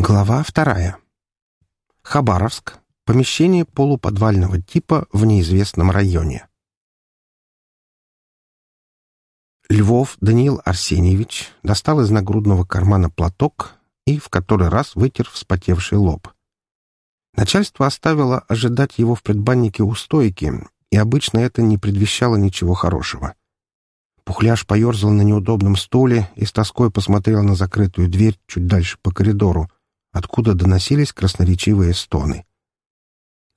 Глава вторая. Хабаровск. Помещение полуподвального типа в неизвестном районе. Львов Даниил Арсеньевич достал из нагрудного кармана платок и в который раз вытер вспотевший лоб. Начальство оставило ожидать его в предбаннике у стойки, и обычно это не предвещало ничего хорошего. Пухляш поерзал на неудобном стуле и с тоской посмотрел на закрытую дверь чуть дальше по коридору, откуда доносились красноречивые стоны.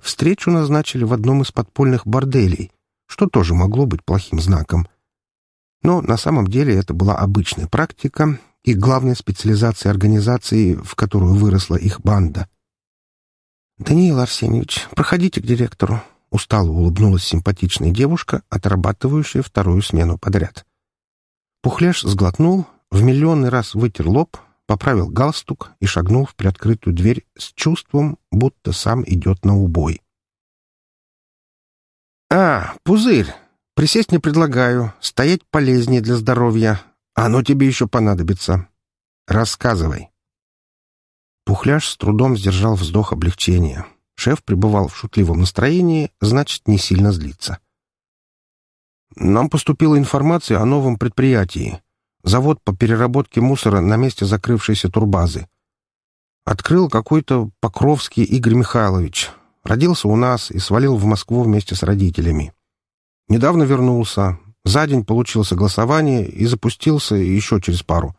Встречу назначили в одном из подпольных борделей, что тоже могло быть плохим знаком. Но на самом деле это была обычная практика и главная специализация организации, в которую выросла их банда. «Даниил Арсеньевич, проходите к директору», — устало улыбнулась симпатичная девушка, отрабатывающая вторую смену подряд. Пухляш сглотнул, в миллионный раз вытер лоб, поправил галстук и шагнул в приоткрытую дверь с чувством, будто сам идет на убой. «А, пузырь! Присесть не предлагаю. Стоять полезнее для здоровья. Оно тебе еще понадобится. Рассказывай». Пухляш с трудом сдержал вздох облегчения. Шеф пребывал в шутливом настроении, значит, не сильно злится. «Нам поступила информация о новом предприятии. Завод по переработке мусора на месте закрывшейся турбазы. Открыл какой-то Покровский Игорь Михайлович. Родился у нас и свалил в Москву вместе с родителями. Недавно вернулся. За день получил согласование и запустился еще через пару.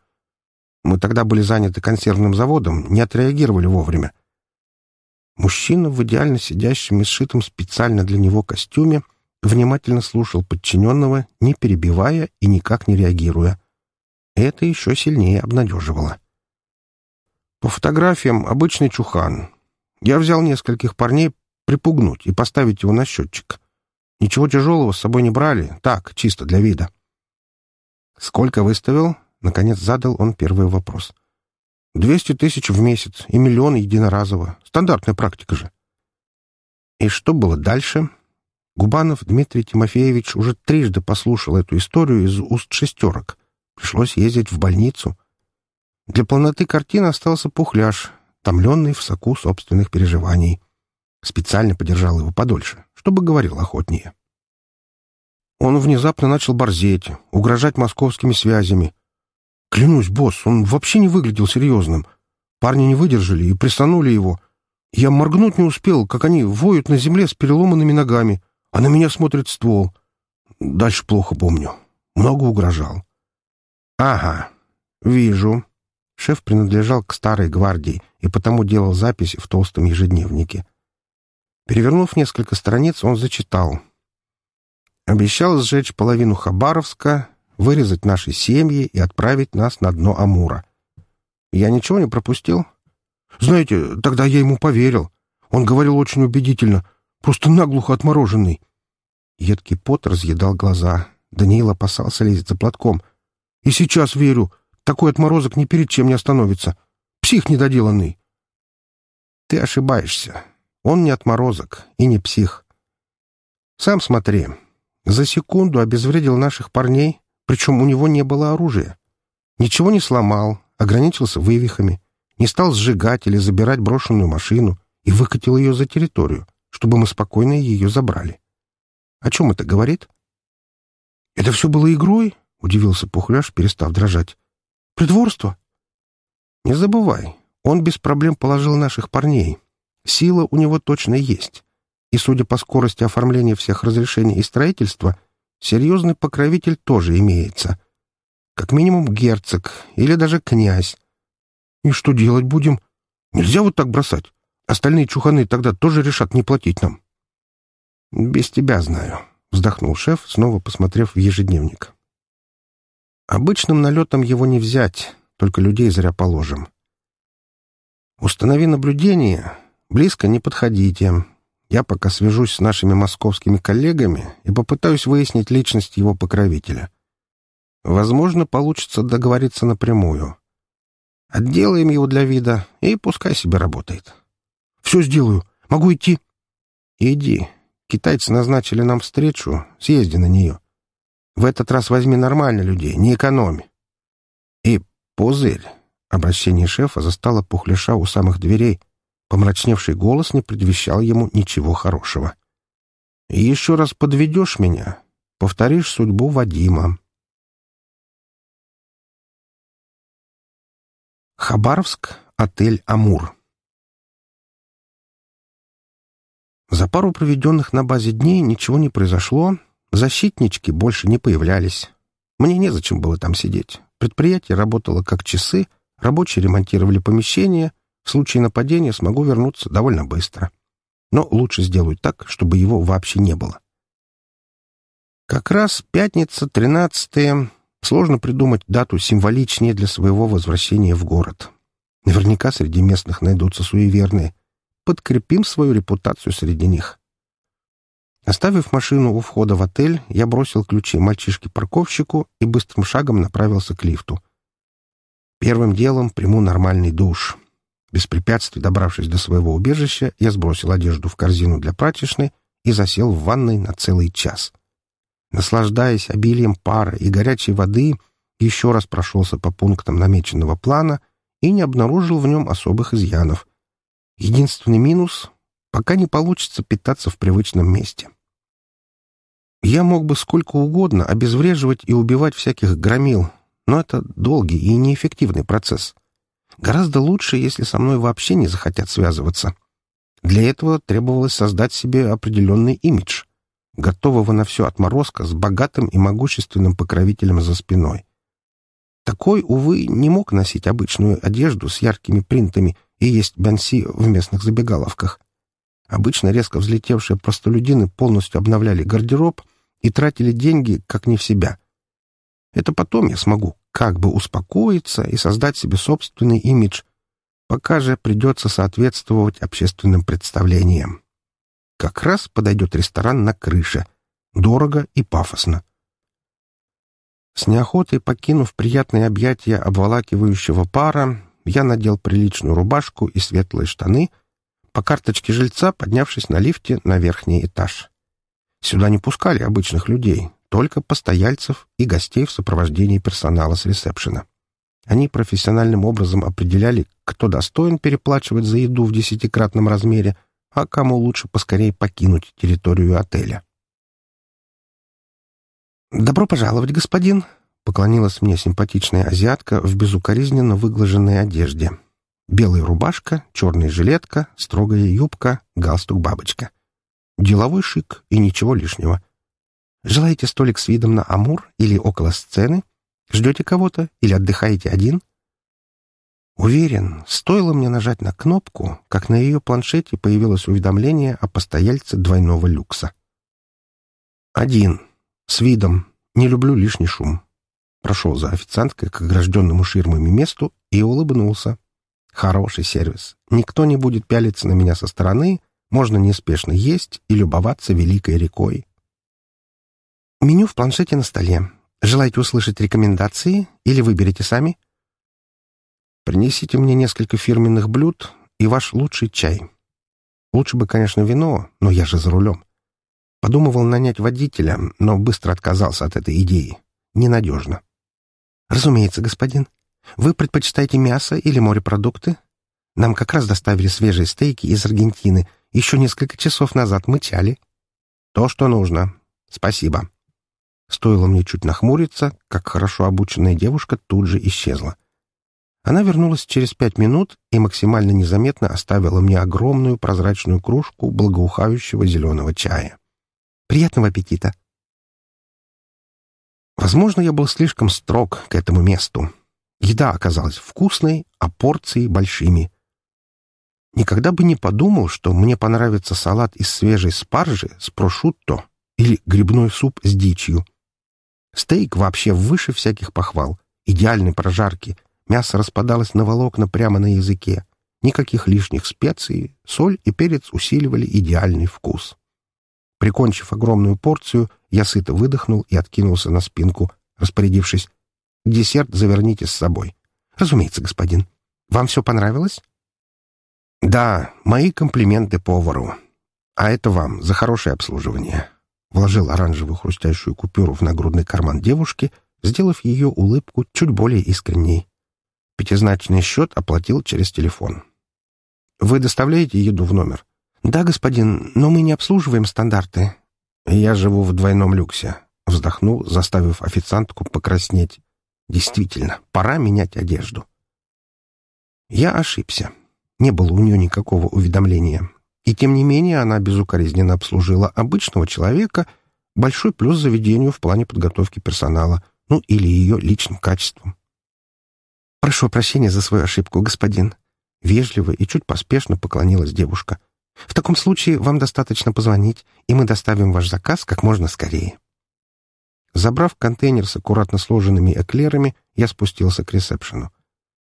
Мы тогда были заняты консервным заводом, не отреагировали вовремя. Мужчина в идеально сидящем и сшитом специально для него костюме внимательно слушал подчиненного, не перебивая и никак не реагируя. Это еще сильнее обнадеживало. По фотографиям обычный чухан. Я взял нескольких парней припугнуть и поставить его на счетчик. Ничего тяжелого с собой не брали, так, чисто для вида. «Сколько выставил?» — наконец задал он первый вопрос. «Двести тысяч в месяц и миллион единоразово. Стандартная практика же». И что было дальше? Губанов Дмитрий Тимофеевич уже трижды послушал эту историю из уст шестерок. Пришлось ездить в больницу. Для полноты картины остался пухляж, томленный в соку собственных переживаний. Специально подержал его подольше, чтобы говорил охотнее. Он внезапно начал борзеть, угрожать московскими связями. Клянусь, босс, он вообще не выглядел серьезным. Парни не выдержали и присанули его. Я моргнуть не успел, как они воют на земле с переломанными ногами, а на меня смотрит ствол. Дальше плохо помню. Много угрожал. «Ага, вижу». Шеф принадлежал к старой гвардии и потому делал записи в толстом ежедневнике. Перевернув несколько страниц, он зачитал. «Обещал сжечь половину Хабаровска, вырезать наши семьи и отправить нас на дно Амура. Я ничего не пропустил?» «Знаете, тогда я ему поверил. Он говорил очень убедительно, просто наглухо отмороженный». Едкий пот разъедал глаза. Даниил опасался лезть за платком — и сейчас верю. Такой отморозок ни перед чем не остановится. Псих недоделанный. Ты ошибаешься. Он не отморозок и не псих. Сам смотри. За секунду обезвредил наших парней, причем у него не было оружия. Ничего не сломал, ограничился вывихами, не стал сжигать или забирать брошенную машину и выкатил ее за территорию, чтобы мы спокойно ее забрали. О чем это говорит? Это все было игрой? — удивился Пухляш, перестав дрожать. «Притворство?» «Не забывай, он без проблем положил наших парней. Сила у него точно есть. И, судя по скорости оформления всех разрешений и строительства, серьезный покровитель тоже имеется. Как минимум герцог или даже князь. И что делать будем? Нельзя вот так бросать. Остальные чуханы тогда тоже решат не платить нам». «Без тебя знаю», — вздохнул шеф, снова посмотрев в ежедневник. Обычным налетом его не взять, только людей зря положим. Установи наблюдение, близко не подходите. Я пока свяжусь с нашими московскими коллегами и попытаюсь выяснить личность его покровителя. Возможно, получится договориться напрямую. Отделаем его для вида, и пускай себе работает. Все сделаю. Могу идти? Иди. Китайцы назначили нам встречу, съезди на нее. В этот раз возьми нормально людей, не экономи. И, Пузырь, Обращение шефа застало Пухляша у самых дверей. Помрачневший голос не предвещал ему ничего хорошего. «И еще раз подведешь меня, повторишь судьбу Вадима». Хабаровск, отель «Амур». За пару проведенных на базе дней ничего не произошло, защитнички больше не появлялись. Мне незачем было там сидеть. Предприятие работало как часы, рабочие ремонтировали помещения. В случае нападения смогу вернуться довольно быстро. Но лучше сделаю так, чтобы его вообще не было. Как раз пятница, тринадцатая. Сложно придумать дату символичнее для своего возвращения в город. Наверняка среди местных найдутся суеверные. Подкрепим свою репутацию среди них. Оставив машину у входа в отель, я бросил ключи мальчишке-парковщику и быстрым шагом направился к лифту. Первым делом приму нормальный душ. Без препятствий добравшись до своего убежища, я сбросил одежду в корзину для прачечной и засел в ванной на целый час. Наслаждаясь обилием пара и горячей воды, еще раз прошелся по пунктам намеченного плана и не обнаружил в нем особых изъянов. Единственный минус пока не получится питаться в привычном месте. Я мог бы сколько угодно обезвреживать и убивать всяких громил, но это долгий и неэффективный процесс. Гораздо лучше, если со мной вообще не захотят связываться. Для этого требовалось создать себе определенный имидж, готового на все отморозка с богатым и могущественным покровителем за спиной. Такой, увы, не мог носить обычную одежду с яркими принтами и есть бенси в местных забегаловках. Обычно резко взлетевшие простолюдины полностью обновляли гардероб и тратили деньги как не в себя. Это потом я смогу как бы успокоиться и создать себе собственный имидж, пока же придется соответствовать общественным представлениям. Как раз подойдет ресторан на крыше. Дорого и пафосно. С неохотой покинув приятные объятия обволакивающего пара, я надел приличную рубашку и светлые штаны — по карточке жильца, поднявшись на лифте на верхний этаж. Сюда не пускали обычных людей, только постояльцев и гостей в сопровождении персонала с ресепшена. Они профессиональным образом определяли, кто достоин переплачивать за еду в десятикратном размере, а кому лучше поскорее покинуть территорию отеля. «Добро пожаловать, господин!» — поклонилась мне симпатичная азиатка в безукоризненно выглаженной одежде. Белая рубашка, черная жилетка, строгая юбка, галстук-бабочка. Деловой шик и ничего лишнего. Желаете столик с видом на Амур или около сцены? Ждете кого-то или отдыхаете один? Уверен, стоило мне нажать на кнопку, как на ее планшете появилось уведомление о постояльце двойного люкса. Один. С видом. Не люблю лишний шум. Прошел за официанткой к огражденному ширмами месту и улыбнулся. Хороший сервис. Никто не будет пялиться на меня со стороны, можно неспешно есть и любоваться великой рекой. Меню в планшете на столе. Желаете услышать рекомендации или выберете сами? Принесите мне несколько фирменных блюд и ваш лучший чай. Лучше бы, конечно, вино, но я же за рулем. Подумывал нанять водителя, но быстро отказался от этой идеи. Ненадежно. Разумеется, господин. Вы предпочитаете мясо или морепродукты? Нам как раз доставили свежие стейки из Аргентины. Еще несколько часов назад мычали. То, что нужно. Спасибо. Стоило мне чуть нахмуриться, как хорошо обученная девушка тут же исчезла. Она вернулась через пять минут и максимально незаметно оставила мне огромную прозрачную кружку благоухающего зеленого чая. «Приятного аппетита!» Возможно, я был слишком строг к этому месту. Еда оказалась вкусной, а порции большими. Никогда бы не подумал, что мне понравится салат из свежей спаржи с прошутто или грибной суп с дичью. Стейк вообще выше всяких похвал, идеальной прожарки, мясо распадалось на волокна прямо на языке, никаких лишних специй, соль и перец усиливали идеальный вкус. Прикончив огромную порцию, я сыто выдохнул и откинулся на спинку, распорядившись Десерт заверните с собой. Разумеется, господин. Вам все понравилось? Да, мои комплименты повару. А это вам за хорошее обслуживание. Вложил оранжевую хрустящую купюру в нагрудный карман девушки, сделав ее улыбку чуть более искренней. Пятизначный счет оплатил через телефон. «Вы доставляете еду в номер?» «Да, господин, но мы не обслуживаем стандарты». «Я живу в двойном люксе», — вздохнул, заставив официантку покраснеть. «Действительно, пора менять одежду». Я ошибся. Не было у нее никакого уведомления. И тем не менее она безукоризненно обслужила обычного человека, большой плюс заведению в плане подготовки персонала, ну или ее личным качеством. «Прошу прощения за свою ошибку, господин». Вежливо и чуть поспешно поклонилась девушка. «В таком случае вам достаточно позвонить, и мы доставим ваш заказ как можно скорее». Забрав контейнер с аккуратно сложенными эклерами, я спустился к ресепшену.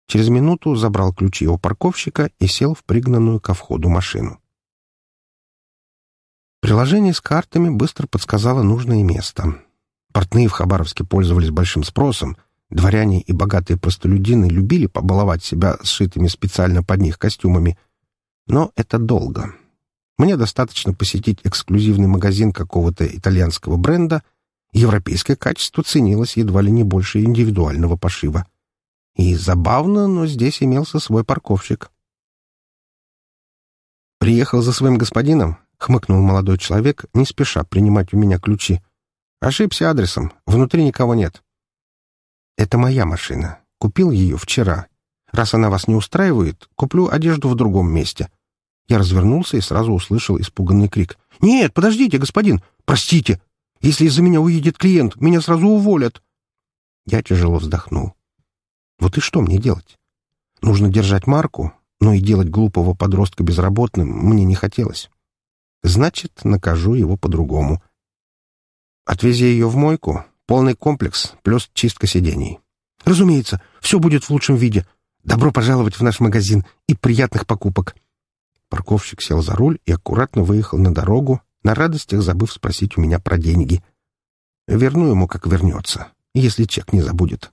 Через минуту забрал ключи у парковщика и сел в пригнанную ко входу машину. Приложение с картами быстро подсказало нужное место. Портные в Хабаровске пользовались большим спросом. Дворяне и богатые простолюдины любили побаловать себя сшитыми специально под них костюмами. Но это долго. Мне достаточно посетить эксклюзивный магазин какого-то итальянского бренда. Европейское качество ценилось едва ли не больше индивидуального пошива. И забавно, но здесь имелся свой парковщик. «Приехал за своим господином?» — хмыкнул молодой человек, не спеша принимать у меня ключи. «Ошибся адресом. Внутри никого нет». «Это моя машина. Купил ее вчера. Раз она вас не устраивает, куплю одежду в другом месте». Я развернулся и сразу услышал испуганный крик. «Нет, подождите, господин! Простите! Если из-за меня уедет клиент, меня сразу уволят!» Я тяжело вздохнул. «Вот и что мне делать? Нужно держать марку, но и делать глупого подростка безработным мне не хотелось. Значит, накажу его по-другому. Отвези ее в мойку, полный комплекс, плюс чистка сидений. Разумеется, все будет в лучшем виде. Добро пожаловать в наш магазин и приятных покупок. Парковщик сел за руль и аккуратно выехал на дорогу, на радостях забыв спросить у меня про деньги. Верну ему, как вернется, если чек не забудет.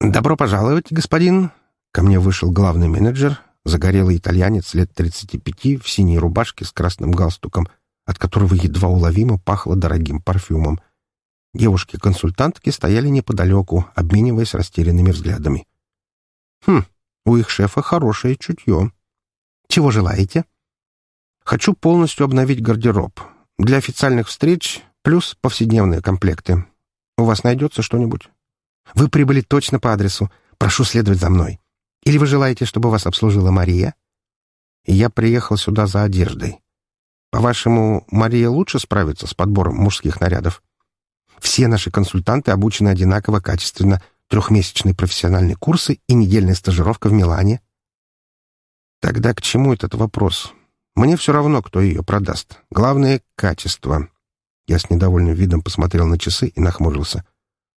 «Добро пожаловать, господин!» Ко мне вышел главный менеджер, загорелый итальянец лет 35 в синей рубашке с красным галстуком, от которого едва уловимо пахло дорогим парфюмом. Девушки-консультантки стояли неподалеку, обмениваясь растерянными взглядами. «Хм, у их шефа хорошее чутье. Чего желаете?» «Хочу полностью обновить гардероб. Для официальных встреч плюс повседневные комплекты. У вас найдется что-нибудь?» «Вы прибыли точно по адресу. Прошу следовать за мной». Или вы желаете, чтобы вас обслужила Мария? Я приехал сюда за одеждой. По-вашему, Мария лучше справится с подбором мужских нарядов? Все наши консультанты обучены одинаково качественно. Трехмесячные профессиональные курсы и недельная стажировка в Милане. Тогда к чему этот вопрос? Мне все равно, кто ее продаст. Главное — качество. Я с недовольным видом посмотрел на часы и нахмурился.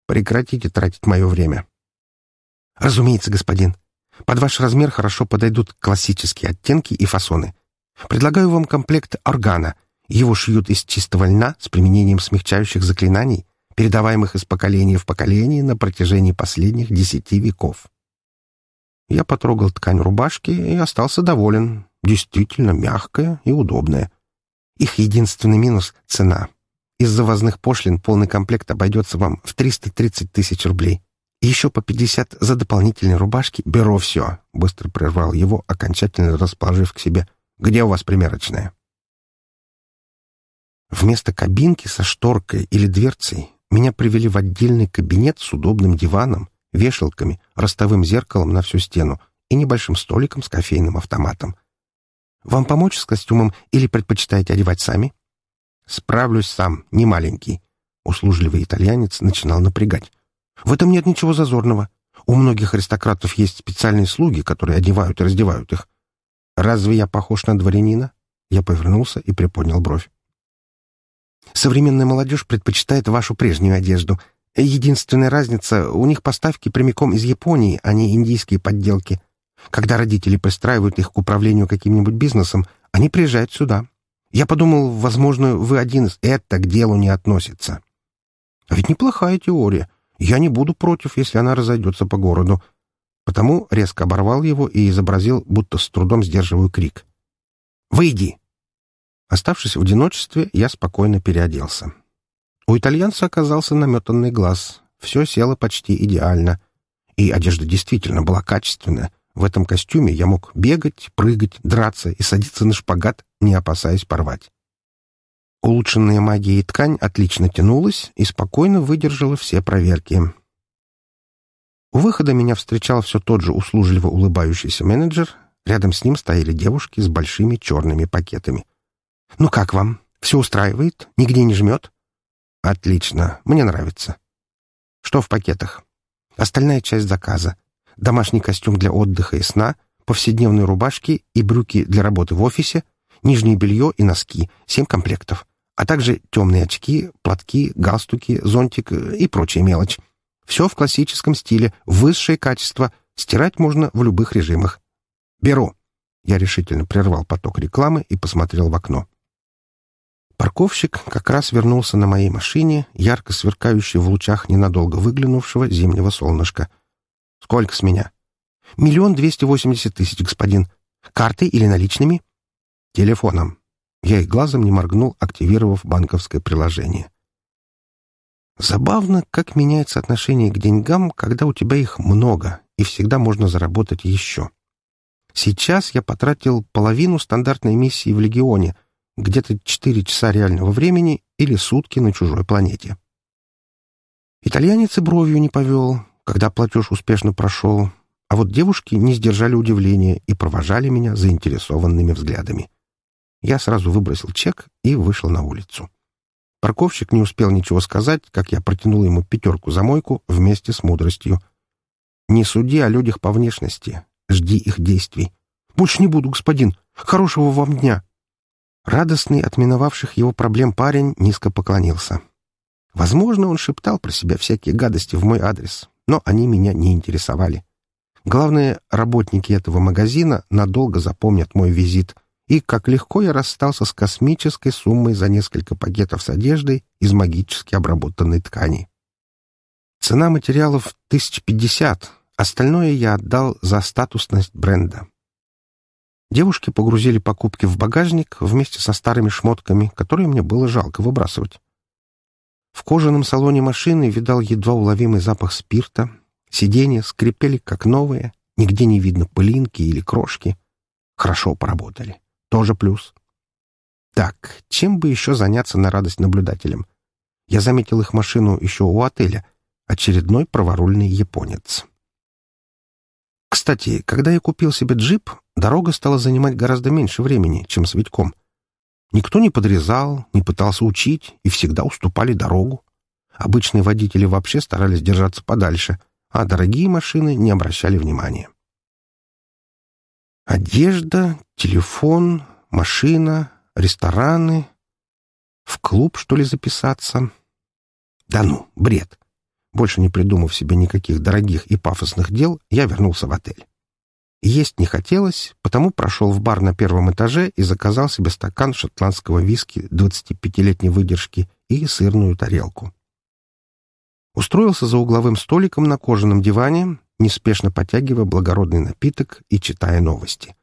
Прекратите тратить мое время. Разумеется, господин. Под ваш размер хорошо подойдут классические оттенки и фасоны. Предлагаю вам комплект органа. Его шьют из чистого льна с применением смягчающих заклинаний, передаваемых из поколения в поколение на протяжении последних десяти веков. Я потрогал ткань рубашки и остался доволен. Действительно мягкая и удобная. Их единственный минус — цена. Из-за возных пошлин полный комплект обойдется вам в 330 тысяч рублей. И еще по пятьдесят за дополнительные рубашки беру все. Быстро прервал его, окончательно расположив к себе. Где у вас примерочная? Вместо кабинки со шторкой или дверцей меня привели в отдельный кабинет с удобным диваном, вешалками, ростовым зеркалом на всю стену и небольшим столиком с кофейным автоматом. «Вам помочь с костюмом или предпочитаете одевать сами?» «Справлюсь сам, не маленький». Услужливый итальянец начинал напрягать. В этом нет ничего зазорного. У многих аристократов есть специальные слуги, которые одевают и раздевают их. Разве я похож на дворянина? Я повернулся и приподнял бровь. Современная молодежь предпочитает вашу прежнюю одежду. Единственная разница — у них поставки прямиком из Японии, а не индийские подделки. Когда родители пристраивают их к управлению каким-нибудь бизнесом, они приезжают сюда. Я подумал, возможно, вы один из это к делу не относится. А ведь неплохая теория — я не буду против, если она разойдется по городу. Потому резко оборвал его и изобразил, будто с трудом сдерживаю крик. «Выйди!» Оставшись в одиночестве, я спокойно переоделся. У итальянца оказался наметанный глаз. Все село почти идеально. И одежда действительно была качественная. В этом костюме я мог бегать, прыгать, драться и садиться на шпагат, не опасаясь порвать. Улучшенная магией ткань отлично тянулась и спокойно выдержала все проверки. У выхода меня встречал все тот же услужливо улыбающийся менеджер. Рядом с ним стояли девушки с большими черными пакетами. «Ну как вам? Все устраивает? Нигде не жмет?» «Отлично. Мне нравится». «Что в пакетах?» «Остальная часть заказа. Домашний костюм для отдыха и сна, повседневные рубашки и брюки для работы в офисе, нижнее белье и носки, семь комплектов, а также темные очки, платки, галстуки, зонтик и прочая мелочь. Все в классическом стиле, высшее качество, стирать можно в любых режимах. «Беру». Я решительно прервал поток рекламы и посмотрел в окно. Парковщик как раз вернулся на моей машине, ярко сверкающей в лучах ненадолго выглянувшего зимнего солнышка. «Сколько с меня?» «Миллион двести восемьдесят тысяч, господин. Картой или наличными?» «Телефоном». Я и глазом не моргнул, активировав банковское приложение. Забавно, как меняется отношение к деньгам, когда у тебя их много, и всегда можно заработать еще. Сейчас я потратил половину стандартной миссии в Легионе, где-то 4 часа реального времени или сутки на чужой планете. Итальянец и бровью не повел, когда платеж успешно прошел, а вот девушки не сдержали удивления и провожали меня заинтересованными взглядами. Я сразу выбросил чек и вышел на улицу. Парковщик не успел ничего сказать, как я протянул ему пятерку за мойку вместе с мудростью. «Не суди о людях по внешности. Жди их действий». «Больше не буду, господин. Хорошего вам дня». Радостный от миновавших его проблем парень низко поклонился. Возможно, он шептал про себя всякие гадости в мой адрес, но они меня не интересовали. Главное, работники этого магазина надолго запомнят мой визит — и как легко я расстался с космической суммой за несколько пакетов с одеждой из магически обработанной ткани. Цена материалов — тысяч пятьдесят, остальное я отдал за статусность бренда. Девушки погрузили покупки в багажник вместе со старыми шмотками, которые мне было жалко выбрасывать. В кожаном салоне машины видал едва уловимый запах спирта, сиденья скрипели как новые, нигде не видно пылинки или крошки. Хорошо поработали. Тоже плюс. Так, чем бы еще заняться на радость наблюдателям? Я заметил их машину еще у отеля. Очередной праворульный японец. Кстати, когда я купил себе джип, дорога стала занимать гораздо меньше времени, чем с Витьком. Никто не подрезал, не пытался учить и всегда уступали дорогу. Обычные водители вообще старались держаться подальше, а дорогие машины не обращали внимания. Одежда, телефон, машина, рестораны. В клуб, что ли, записаться? Да ну, бред. Больше не придумав себе никаких дорогих и пафосных дел, я вернулся в отель. Есть не хотелось, потому прошел в бар на первом этаже и заказал себе стакан шотландского виски 25-летней выдержки и сырную тарелку. Устроился за угловым столиком на кожаном диване, неспешно потягивая благородный напиток и читая новости.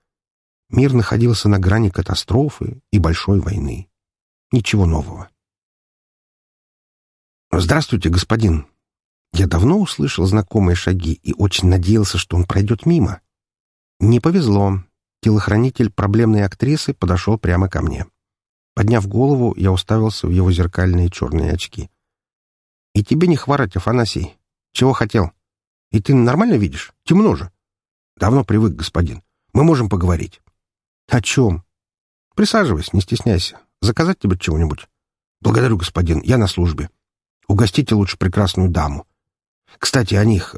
Мир находился на грани катастрофы и большой войны. Ничего нового. «Здравствуйте, господин!» Я давно услышал знакомые шаги и очень надеялся, что он пройдет мимо. Не повезло. Телохранитель проблемной актрисы подошел прямо ко мне. Подняв голову, я уставился в его зеркальные черные очки. «И тебе не хворать, Афанасий. Чего хотел?» И ты нормально видишь? Темно же. Давно привык, господин. Мы можем поговорить. О чем? Присаживайся, не стесняйся. Заказать тебе чего-нибудь? Благодарю, господин. Я на службе. Угостите лучше прекрасную даму. Кстати, о них.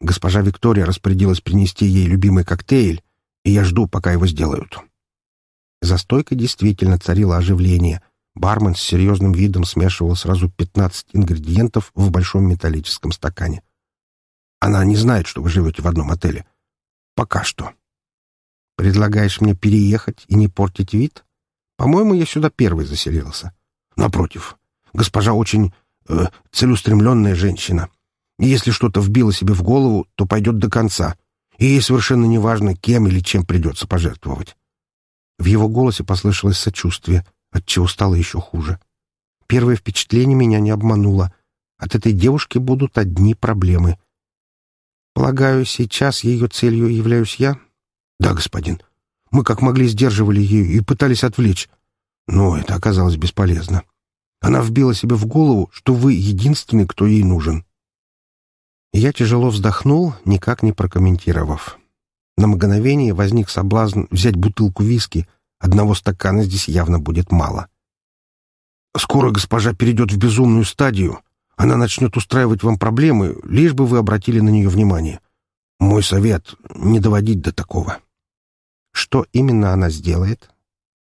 Госпожа Виктория распорядилась принести ей любимый коктейль, и я жду, пока его сделают. За стойкой действительно царило оживление. Бармен с серьезным видом смешивал сразу 15 ингредиентов в большом металлическом стакане. Она не знает, что вы живете в одном отеле. Пока что. Предлагаешь мне переехать и не портить вид? По-моему, я сюда первый заселился. Напротив, госпожа очень э, целеустремленная женщина. Если что-то вбило себе в голову, то пойдет до конца. И ей совершенно не важно, кем или чем придется пожертвовать. В его голосе послышалось сочувствие, отчего стало еще хуже. Первое впечатление меня не обмануло. От этой девушки будут одни проблемы — Полагаю, сейчас ее целью являюсь я? Да, господин. Мы как могли сдерживали ее и пытались отвлечь. Но это оказалось бесполезно. Она вбила себе в голову, что вы единственный, кто ей нужен. Я тяжело вздохнул, никак не прокомментировав. На мгновение возник соблазн взять бутылку виски. Одного стакана здесь явно будет мало. «Скоро госпожа перейдет в безумную стадию. Она начнет устраивать вам проблемы, лишь бы вы обратили на нее внимание. Мой совет — не доводить до такого». «Что именно она сделает?»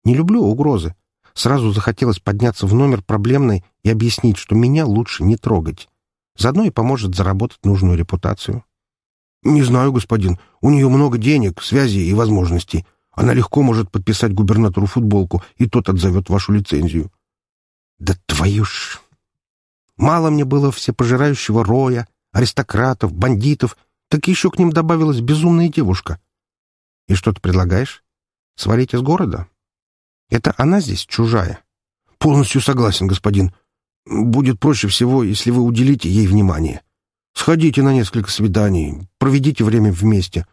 «Не люблю угрозы. Сразу захотелось подняться в номер проблемной и объяснить, что меня лучше не трогать. Заодно и поможет заработать нужную репутацию. «Не знаю, господин. У нее много денег, связей и возможностей. Она легко может подписать губернатору футболку, и тот отзовет вашу лицензию». «Да твою ж...» Мало мне было всепожирающего роя, аристократов, бандитов, так еще к ним добавилась безумная девушка. И что ты предлагаешь? Свалить из города? Это она здесь чужая. Полностью согласен, господин. Будет проще всего, если вы уделите ей внимание. Сходите на несколько свиданий, проведите время вместе.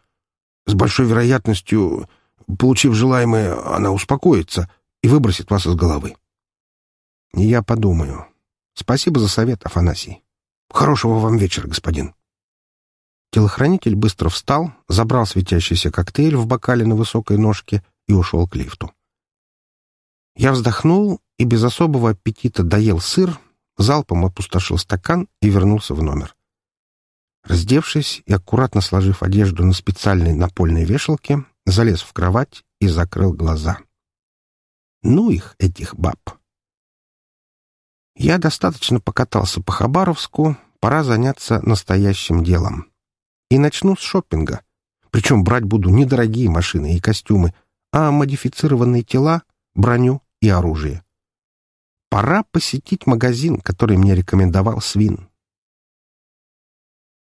С большой вероятностью, получив желаемое, она успокоится и выбросит вас из головы. Я подумаю. Спасибо за совет, Афанасий. Хорошего вам вечера, господин. Телохранитель быстро встал, забрал светящийся коктейль в бокале на высокой ножке и ушел к лифту. Я вздохнул и без особого аппетита доел сыр, залпом опустошил стакан и вернулся в номер. Раздевшись и аккуратно сложив одежду на специальной напольной вешалке, залез в кровать и закрыл глаза. Ну их, этих баб! Я достаточно покатался по Хабаровску, пора заняться настоящим делом. И начну с шопинга. Причем брать буду недорогие машины и костюмы, а модифицированные тела, броню и оружие. Пора посетить магазин, который мне рекомендовал Свин.